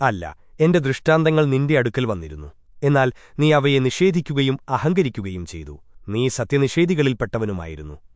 അല്ല എന്റെ ദൃഷ്ടാന്തങ്ങൾ നിന്റെ അടുക്കൽ വന്നിരുന്നു. എന്നാൽ നീ അവയെ നിഷേധിക്കുകയും അഹങ്കരിക്കുകയും ചെയ്തു. നീ സത്യനിഷേധികളിൽപ്പെട്ടവനുമായിരുന്നു.